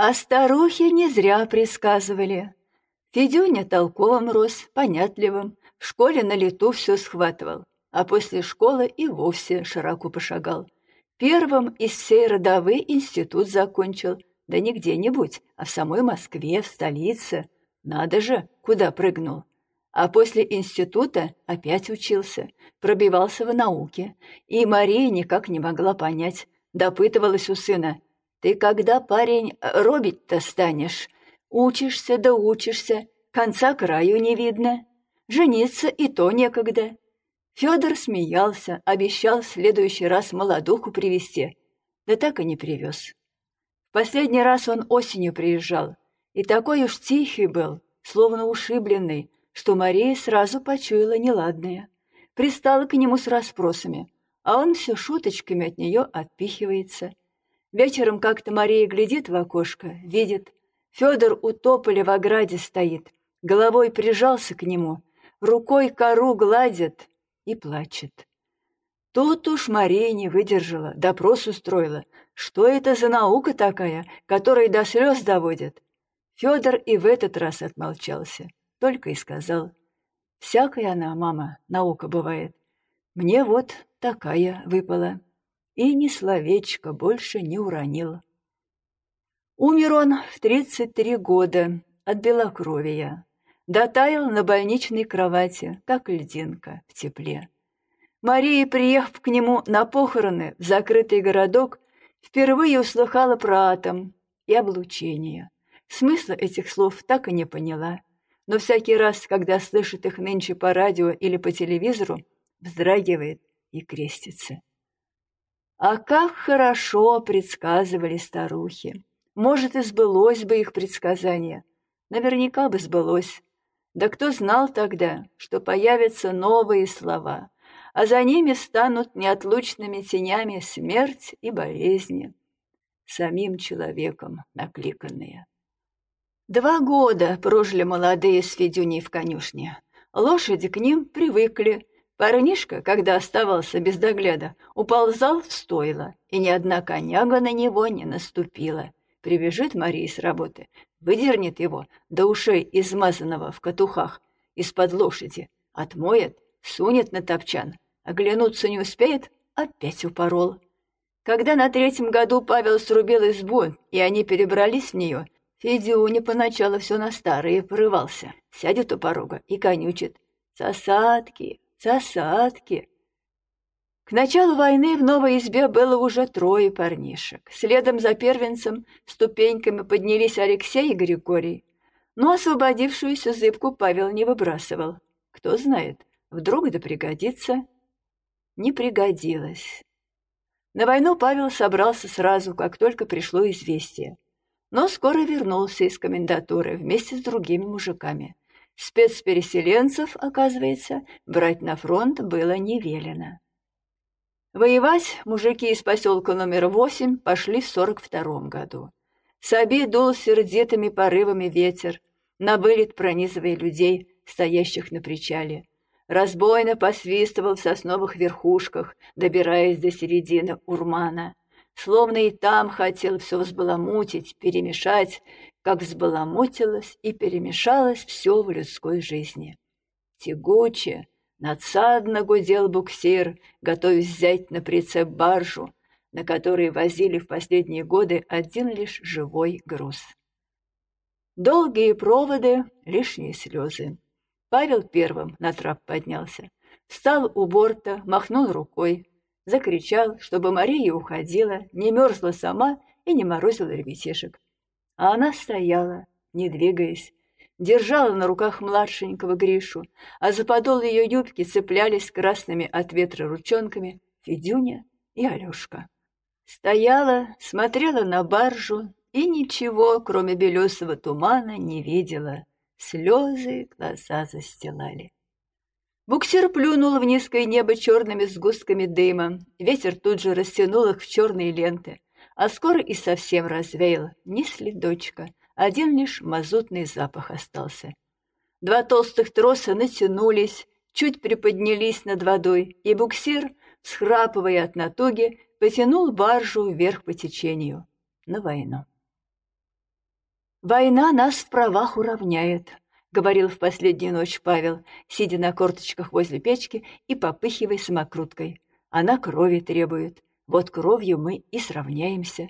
А старухи не зря предсказывали. Федюня толковым рос, понятливым, в школе на лету все схватывал, а после школы и вовсе широко пошагал. Первым из всей родовы институт закончил, да не где-нибудь, а в самой Москве, в столице. Надо же, куда прыгнул. А после института опять учился, пробивался в науке. И Мария никак не могла понять, допытывалась у сына. «Ты когда, парень, робить-то станешь? Учишься да учишься, конца краю не видно. Жениться и то некогда». Федор смеялся, обещал в следующий раз молодуху привезти, да так и не привез. В последний раз он осенью приезжал, и такой уж тихий был, словно ушибленный, что Мария сразу почуяла неладное. Пристала к нему с расспросами, а он все шуточками от нее отпихивается. Вечером как-то Мария глядит в окошко, видит. Федор у тополя в ограде стоит, головой прижался к нему, рукой кору гладит и плачет. Тут уж Мария не выдержала, допрос устроила. Что это за наука такая, которая до слез доводит? Федор и в этот раз отмолчался только и сказал. «Всякая она, мама, наука бывает. Мне вот такая выпала». И ни словечко больше не уронил. Умер он в 33 года от белокровия. Дотаял на больничной кровати, как льдинка в тепле. Мария, приехав к нему на похороны в закрытый городок, впервые услыхала про атом и облучение. Смысла этих слов так и не поняла но всякий раз, когда слышит их нынче по радио или по телевизору, вздрагивает и крестится. А как хорошо предсказывали старухи! Может, и сбылось бы их предсказание. Наверняка бы сбылось. Да кто знал тогда, что появятся новые слова, а за ними станут неотлучными тенями смерть и болезни, самим человеком накликанные. Два года прожили молодые с Федюней в конюшне. Лошади к ним привыкли. Парнишка, когда оставался без догляда, уползал в стойло, и ни одна коняга на него не наступила. Прибежит Мария с работы, выдернет его до ушей измазанного в катухах из-под лошади, отмоет, сунет на топчан, оглянуться не успеет, опять упорол. Когда на третьем году Павел срубил избу, и они перебрались в нее — Федюня поначалу все на старые порывался. Сядет у порога и конючит. «Сосадки! Сосадки!» К началу войны в новой избе было уже трое парнишек. Следом за первенцем ступеньками поднялись Алексей и Григорий. Но освободившуюся зыбку Павел не выбрасывал. Кто знает, вдруг да пригодится. Не пригодилось. На войну Павел собрался сразу, как только пришло известие но скоро вернулся из комендатуры вместе с другими мужиками. Спецпереселенцев, оказывается, брать на фронт было не велено. Воевать мужики из поселка номер восемь пошли в сорок втором году. Саби дул сердитыми порывами ветер, на вылет пронизывая людей, стоящих на причале. Разбойно посвистывал в сосновых верхушках, добираясь до середины урмана словно и там хотел все взбаламутить, перемешать, как взбаламутилось и перемешалось все в людской жизни. Тягуче, надсадно гудел буксир, готовясь взять на прицеп баржу, на которой возили в последние годы один лишь живой груз. Долгие проводы, лишние слезы. Павел первым на трап поднялся. Встал у борта, махнул рукой, закричал, чтобы Мария уходила, не мерзла сама и не морозила ребятишек. А она стояла, не двигаясь, держала на руках младшенького Гришу, а за подол ее юбки цеплялись красными от ветра ручонками Федюня и Алешка. Стояла, смотрела на баржу и ничего, кроме белесого тумана, не видела. Слезы глаза застилали. Буксир плюнул в низкое небо черными сгустками дыма. Ветер тут же растянул их в черные ленты, а скоро и совсем развеял. Ни следочка, один лишь мазутный запах остался. Два толстых троса натянулись, чуть приподнялись над водой, и буксир, схрапывая от натуги, потянул баржу вверх по течению на войну. «Война нас в правах уравняет», — говорил в последнюю ночь Павел, сидя на корточках возле печки и попыхивая самокруткой. «Она крови требует. Вот кровью мы и сравняемся.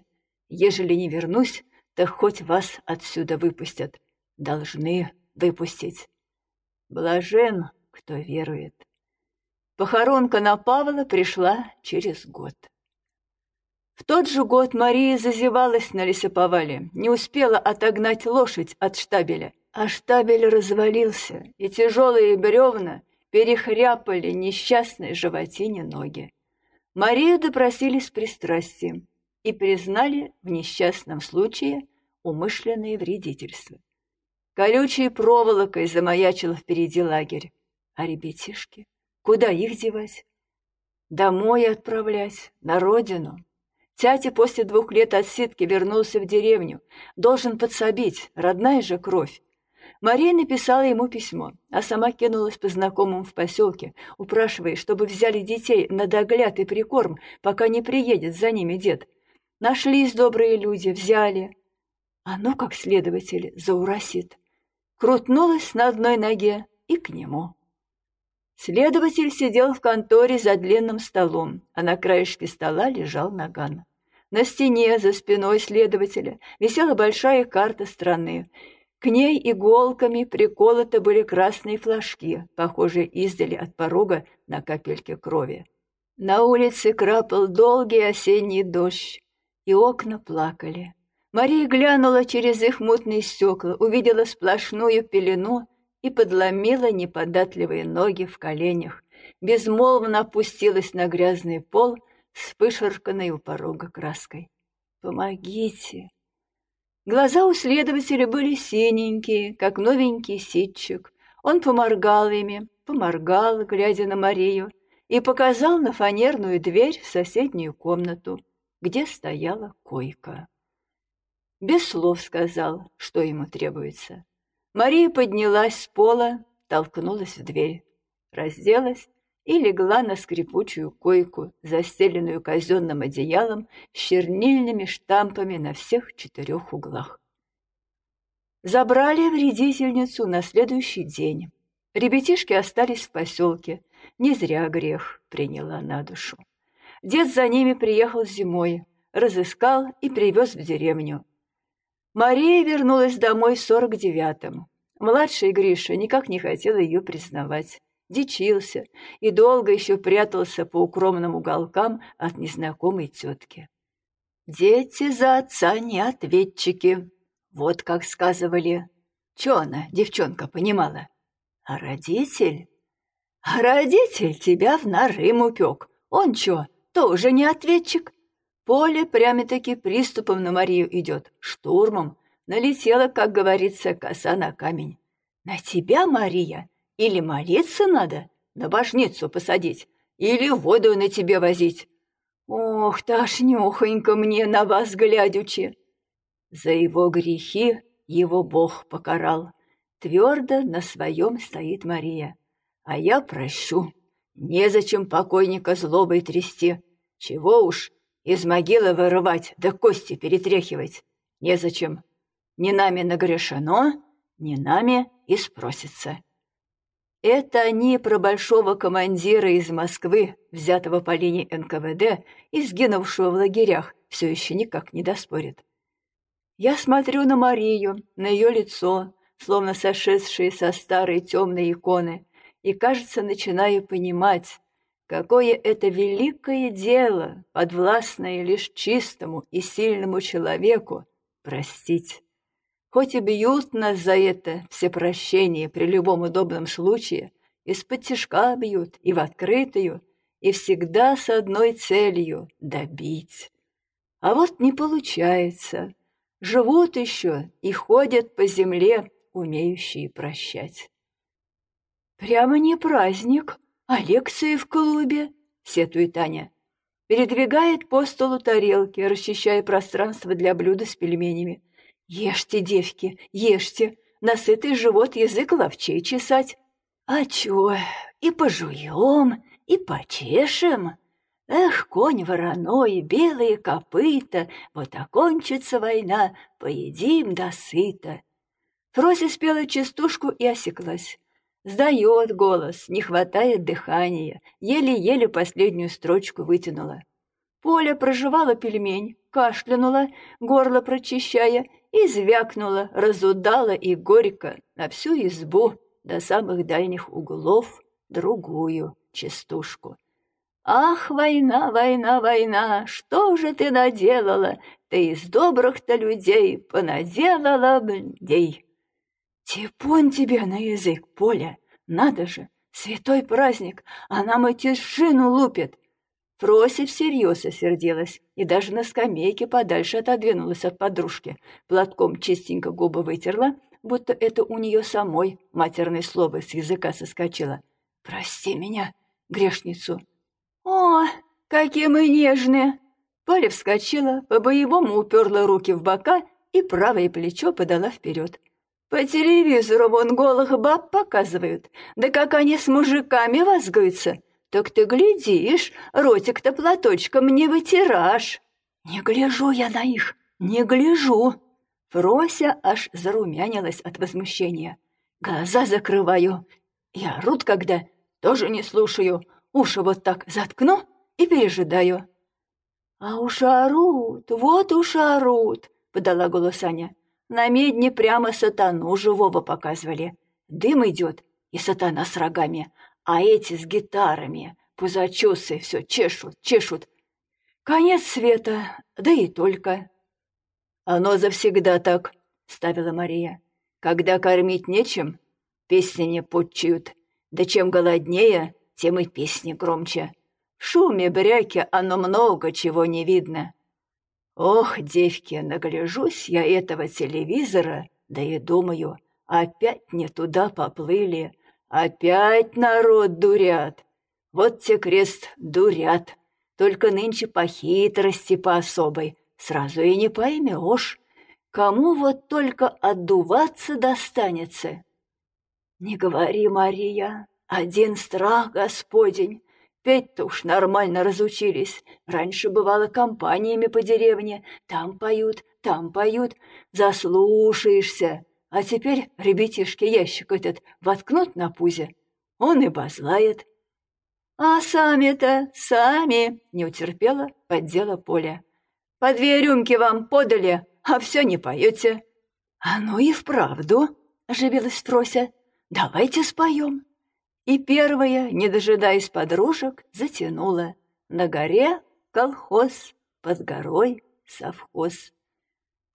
Ежели не вернусь, то хоть вас отсюда выпустят. Должны выпустить. Блажен, кто верует. Похоронка на Павла пришла через год. В тот же год Мария зазевалась на лесоповале, не успела отогнать лошадь от штабеля, а штабель развалился, и тяжелые бревна перехряпали несчастной животине ноги. Марию допросили с пристрастием и признали в несчастном случае умышленное вредительство. Колючей проволокой замаячил впереди лагерь. А ребятишки? Куда их девать? Домой отправлять, на родину. Тятя после двух лет отсидки вернулся в деревню. Должен подсобить, родная же кровь. Мария написала ему письмо, а сама кинулась по знакомым в поселке, упрашивая, чтобы взяли детей на догляд и прикорм, пока не приедет за ними дед. Нашлись добрые люди, взяли. А ну, как следователь, зауросит. Крутнулась на одной ноге и к нему. Следователь сидел в конторе за длинным столом, а на краешке стола лежал наган. На стене за спиной следователя висела большая карта страны, к ней иголками приколоты были красные флажки, похожие издали от порога на капельки крови. На улице крапал долгий осенний дождь, и окна плакали. Мария глянула через их мутные стекла, увидела сплошную пелену и подломила неподатливые ноги в коленях, безмолвно опустилась на грязный пол с вышарканной у порога краской. «Помогите! Глаза у следователя были синенькие, как новенький ситчик. Он поморгал ими, поморгал, глядя на Марию, и показал на фанерную дверь в соседнюю комнату, где стояла койка. Без слов сказал, что ему требуется. Мария поднялась с пола, толкнулась в дверь, разделась и легла на скрипучую койку, застеленную казенным одеялом с чернильными штампами на всех четырех углах. Забрали вредительницу на следующий день. Ребятишки остались в поселке. Не зря грех приняла на душу. Дед за ними приехал зимой, разыскал и привез в деревню. Мария вернулась домой в сорок девятом. Младший Гриша никак не хотел ее признавать дичился и долго еще прятался по укромным уголкам от незнакомой тетки. «Дети за отца не ответчики», вот как сказывали. Че она, девчонка, понимала? А родитель? А родитель тебя в нарым упек. Он чё, тоже не ответчик? Поле прямо-таки приступом на Марию идет, штурмом. Налетела, как говорится, коса на камень. На тебя, Мария, или молиться надо, на башницу посадить, или воду на тебе возить. Ох, тошнёхонько мне на вас глядючи. За его грехи его Бог покарал. Твердо на своем стоит Мария. А я прощу. Незачем покойника злобой трясти. Чего уж, из могилы вырывать да кости перетряхивать. Незачем. Не нами нагрешено, не нами и спросится. Это они про большого командира из Москвы, взятого по линии НКВД и сгинувшего в лагерях, все еще никак не доспорят. Я смотрю на Марию, на ее лицо, словно сошедшие со старой темной иконы, и, кажется, начинаю понимать, какое это великое дело, подвластное лишь чистому и сильному человеку, простить. Хоть и бьют нас за это все прощения при любом удобном случае, из-под тяжка бьют и в открытую, и всегда с одной целью — добить. А вот не получается. Живут еще и ходят по земле, умеющие прощать. «Прямо не праздник, а лекции в клубе», — сетует Таня. Передвигает по столу тарелки, расчищая пространство для блюда с пельменями. Ешьте, девки, ешьте, насытый живот язык ловчей чесать. А чё, и пожуем, и почешем. Эх, конь вороной, белые копыта, вот окончится война, поедим до сыта. Фрося спела частушку и осеклась. Сдает голос, не хватает дыхания, еле-еле последнюю строчку вытянула. Поля проживала пельмень, кашлянула, горло прочищая, и звякнула, разудала и горько на всю избу до самых дальних углов другую частушку. «Ах, война, война, война, что же ты наделала? Ты из добрых-то людей понаделала блядей!» «Типун тебе на язык, Поля! Надо же! Святой праздник, а нам и тишину лупит!» Фрося всерьез осердилась и даже на скамейке подальше отодвинулась от подружки, платком чистенько губы вытерла, будто это у нее самой матерное слово с языка соскочило. «Прости меня, грешницу!» «О, какие мы нежные!» Поля вскочила, по-боевому уперла руки в бока и правое плечо подала вперед. По телевизору вон голых баб показывают, да как они с мужиками возгаются. Так ты глядишь, ротик-то платочком не вытирашь. Не гляжу я на их, не гляжу. Фрося аж зарумянилась от возмущения. Глаза закрываю. Я орут, когда тоже не слушаю. Уши вот так заткну и пережидаю. А уж орут, вот уж орут, подала голос Аня. На медне прямо сатану живого показывали. Дым идет, и сатана с рогами, а эти с гитарами, пузачесы все чешут, чешут. Конец света, да и только. Оно завсегда так, — ставила Мария. Когда кормить нечем, песни не подчуют, да чем голоднее, тем и песни громче. В шуме бряки оно много чего не видно. Ох, девки, нагляжусь я этого телевизора, да и думаю, опять не туда поплыли, опять народ дурят. Вот те крест дурят, только нынче по хитрости по особой, сразу и не поймешь, кому вот только отдуваться достанется. Не говори, Мария, один страх Господень, Петь-то уж нормально разучились. Раньше бывало компаниями по деревне. Там поют, там поют. Заслушаешься. А теперь ребятишки ящик этот воткнут на пузе. Он и базлает. А сами-то, сами, не утерпела, поддела Поля. По две рюмки вам подали, а все не поете. А ну и вправду, оживилась Фрося. Давайте споем. И первая, не дожидаясь подружек, затянула. На горе колхоз, под горой совхоз.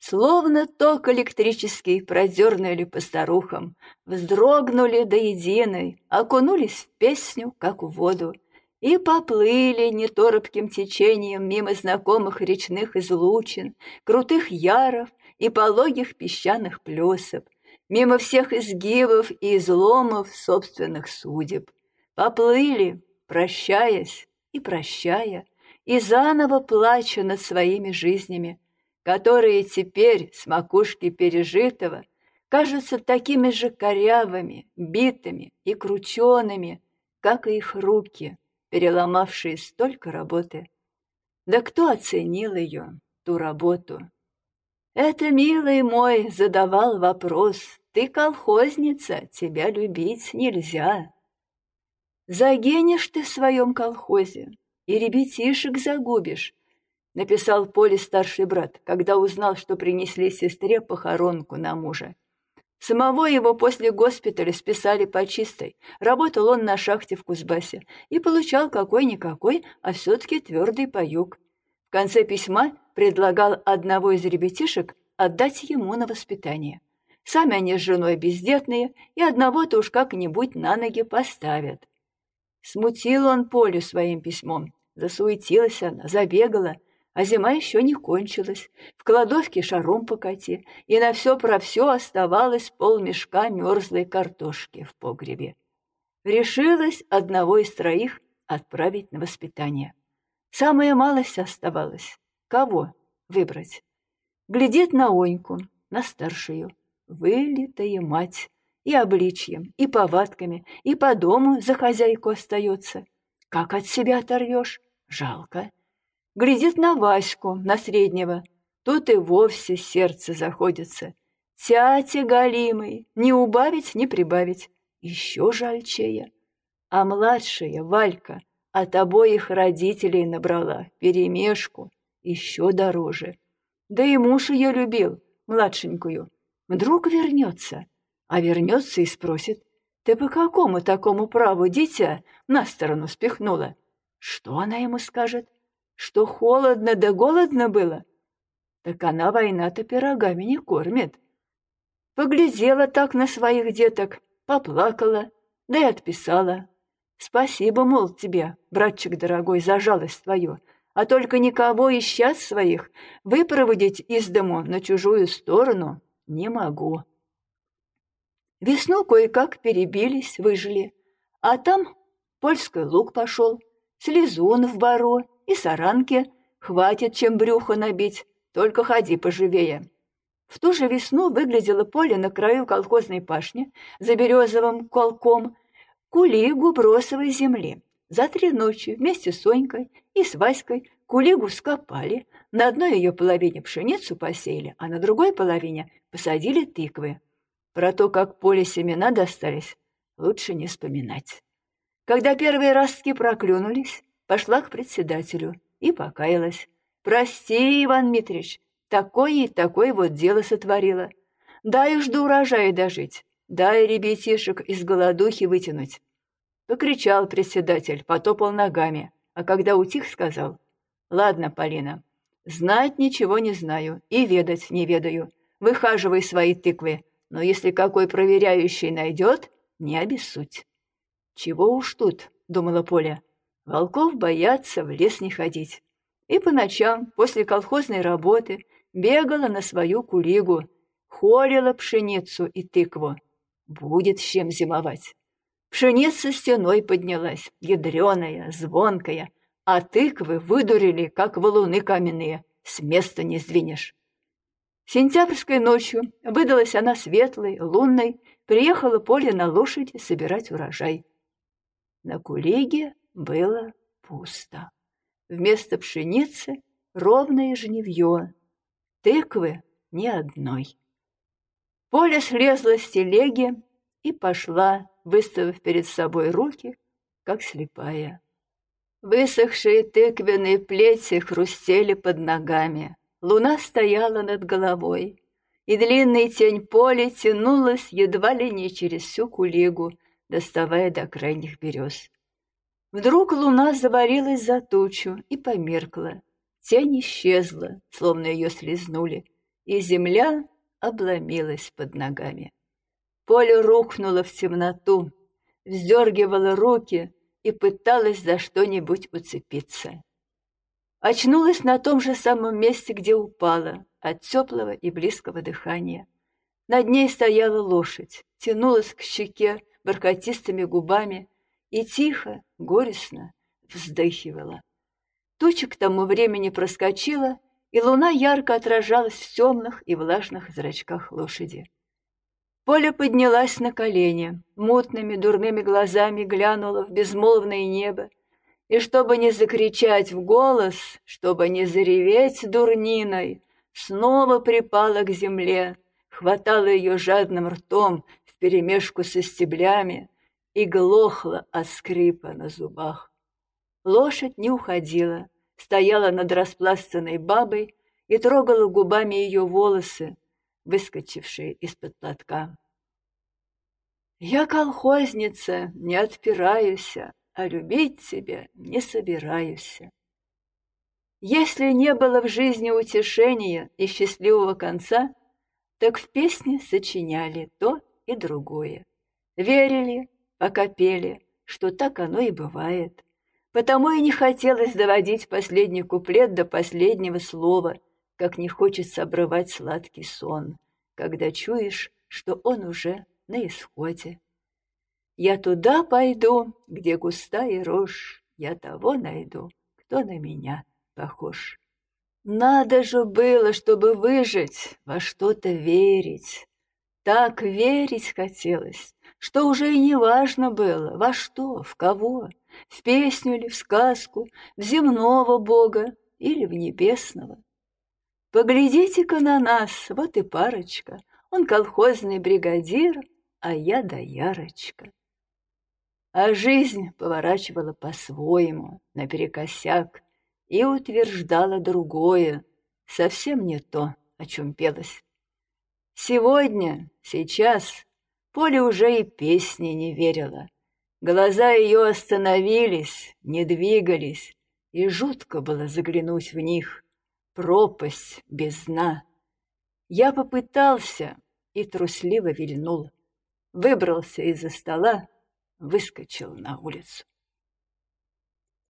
Словно ток электрический продернули по старухам, вздрогнули до единой, окунулись в песню, как в воду, и поплыли неторопким течением мимо знакомых речных излучин, крутых яров и пологих песчаных плесов, мимо всех изгибов и изломов собственных судеб. Поплыли, прощаясь и прощая, и заново плача над своими жизнями, которые теперь с макушки пережитого кажутся такими же корявыми, битыми и крученными, как и их руки, переломавшие столько работы. Да кто оценил ее, ту работу, это, милый мой, задавал вопрос. Ты колхозница, тебя любить нельзя. Загинешь ты в своем колхозе и ребятишек загубишь, написал Поле старший брат, когда узнал, что принесли сестре похоронку на мужа. Самого его после госпиталя списали по чистой. Работал он на шахте в Кузбассе и получал какой-никакой, а все-таки твердый паюк. В конце письма предлагал одного из ребятишек отдать ему на воспитание. Сами они с женой бездетные, и одного-то уж как-нибудь на ноги поставят. Смутил он Полю своим письмом. Засуетилась она, забегала, а зима еще не кончилась. В кладовке шаром покати, и на все про все оставалось полмешка мерзлой картошки в погребе. Решилась одного из троих отправить на воспитание. Самая малость оставалась. Кого выбрать? Глядит на Оньку, на старшую. Вылитая мать. И обличьем, и повадками, и по дому за хозяйку остается. Как от себя оторвешь? Жалко. Глядит на Ваську, на среднего. Тут и вовсе сердце заходится. Тятя галимый, не убавить, не прибавить. Еще жальчее. А младшая, Валька, от обоих родителей набрала, перемешку, еще дороже. Да и муж ее любил, младшенькую. Вдруг вернется, а вернется и спросит, «Ты по какому такому праву дитя на сторону спихнула?» Что она ему скажет? Что холодно да голодно было? Так она война-то пирогами не кормит. Поглядела так на своих деток, поплакала, да и отписала. Спасибо, мол, тебе, братчик дорогой, за жалость твою, а только никого из счаст своих выпроводить из дому на чужую сторону не могу. Весну кое-как перебились, выжили, а там польский лук пошел, слезун в баро и саранки, хватит чем брюхо набить, только ходи поживее. В ту же весну выглядело поле на краю колхозной пашни за березовым колком, кулигу бросовой земли. За три ночи вместе с Сонькой и с Васькой кулигу скопали, на одной ее половине пшеницу посеяли, а на другой половине посадили тыквы. Про то, как поле семена достались, лучше не вспоминать. Когда первые ростки проклюнулись, пошла к председателю и покаялась. «Прости, Иван Митрич, такое и такое вот дело сотворила. Дай до урожая дожить, дай ребятишек из голодухи вытянуть. Покричал председатель, потопал ногами, а когда утих, сказал, «Ладно, Полина, знать ничего не знаю и ведать не ведаю. Выхаживай свои тыквы, но если какой проверяющий найдет, не обессудь». «Чего уж тут», — думала Поля, — «волков боятся в лес не ходить». И по ночам, после колхозной работы, бегала на свою кулигу, холила пшеницу и тыкву. Будет с чем зимовать. Пшеница стеной поднялась, ядреная, звонкая, а тыквы выдурили, как валуны каменные, с места не сдвинешь. Сентябрьской ночью выдалась она светлой, лунной, приехала поле на лошади собирать урожай. На кулиге было пусто. Вместо пшеницы ровное жневье, тыквы ни одной. Поля слезла с телеги и пошла, выставив перед собой руки, как слепая. Высохшие тыквенные плети хрустели под ногами. Луна стояла над головой, и длинный тень поля тянулась едва ли не через всю кулигу, доставая до крайних берез. Вдруг луна заварилась за тучу и померкла. Тень исчезла, словно ее слезнули, и земля обломилась под ногами. Поле рухнуло в темноту, вздергивало руки и пыталась за что-нибудь уцепиться. Очнулась на том же самом месте, где упала, от теплого и близкого дыхания. Над ней стояла лошадь, тянулась к щеке бархатистыми губами и тихо, горестно вздыхивала. Туча к тому времени проскочила, и луна ярко отражалась в темных и влажных зрачках лошади. Поля поднялась на колени, мутными дурными глазами глянула в безмолвное небо, и чтобы не закричать в голос, чтобы не зареветь дурниной, снова припала к земле, хватала ее жадным ртом вперемешку со стеблями и глохла от скрипа на зубах. Лошадь не уходила, стояла над распластанной бабой и трогала губами ее волосы, выскочившие из-под платка. «Я колхозница, не отпираюсь, а любить тебя не собираюсь». Если не было в жизни утешения и счастливого конца, так в песне сочиняли то и другое. Верили, пока пели, что так оно и бывает. Потому и не хотелось доводить последний куплет до последнего слова, как не хочется обрывать сладкий сон, когда чуешь, что он уже на исходе. Я туда пойду, где густая рожь, я того найду, кто на меня похож. Надо же было, чтобы выжить, во что-то верить. Так верить хотелось, что уже и не важно было, во что, в кого, в песню ли, в сказку, в земного бога или в небесного. Поглядите-ка на нас, вот и парочка, он колхозный бригадир, а я доярочка. А жизнь поворачивала по-своему, наперекосяк, и утверждала другое, совсем не то, о чем пелось. Сегодня, сейчас, Поле уже и песни не верила. Глаза ее остановились, не двигались, и жутко было заглянуть в них. Пропасть без дна. Я попытался и трусливо вильнул. Выбрался из-за стола, выскочил на улицу.